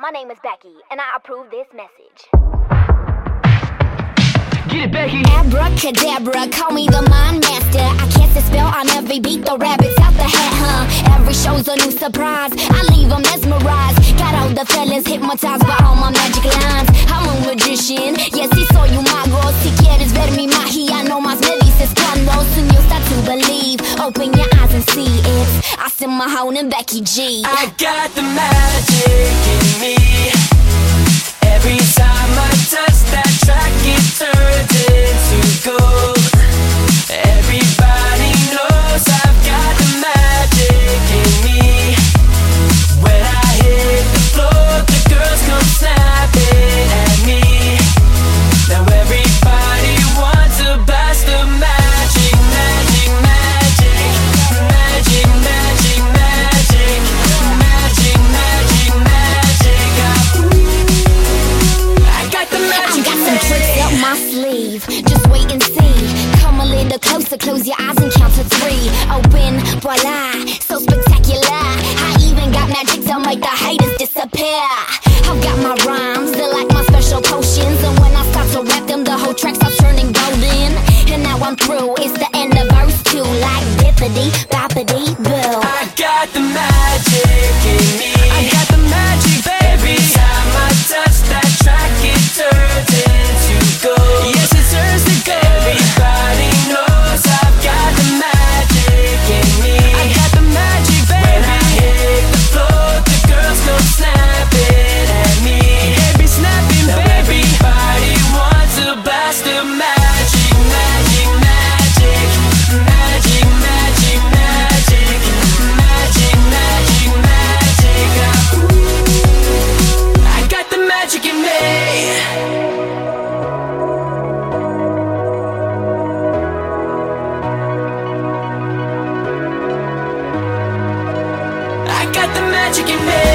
my name is Becky, and I approve this message. Get it, Becky. Abracadabra, call me the mind master. I cast a spell on every beat, the rabbits out the hat, huh? Every show's a new surprise. I leave them mesmerized. Got all the fellas hypnotized by all my magic lines. I'm a magician, yes, Mahone and Becky G. I got the magic in me. Every time I touch that track, some tricks up my sleeve. Just wait and see. Come a little closer, close your eyes and count to three. Oh, Open, voila, so spectacular. I even got magic to make the haters disappear. I've got my rhymes, they're like my special potions. And when I start to rap them, the whole track starts turning golden. And now I'm through, it's the end of verse two. Like bippity, boppity, boo. I got the magic magic in me.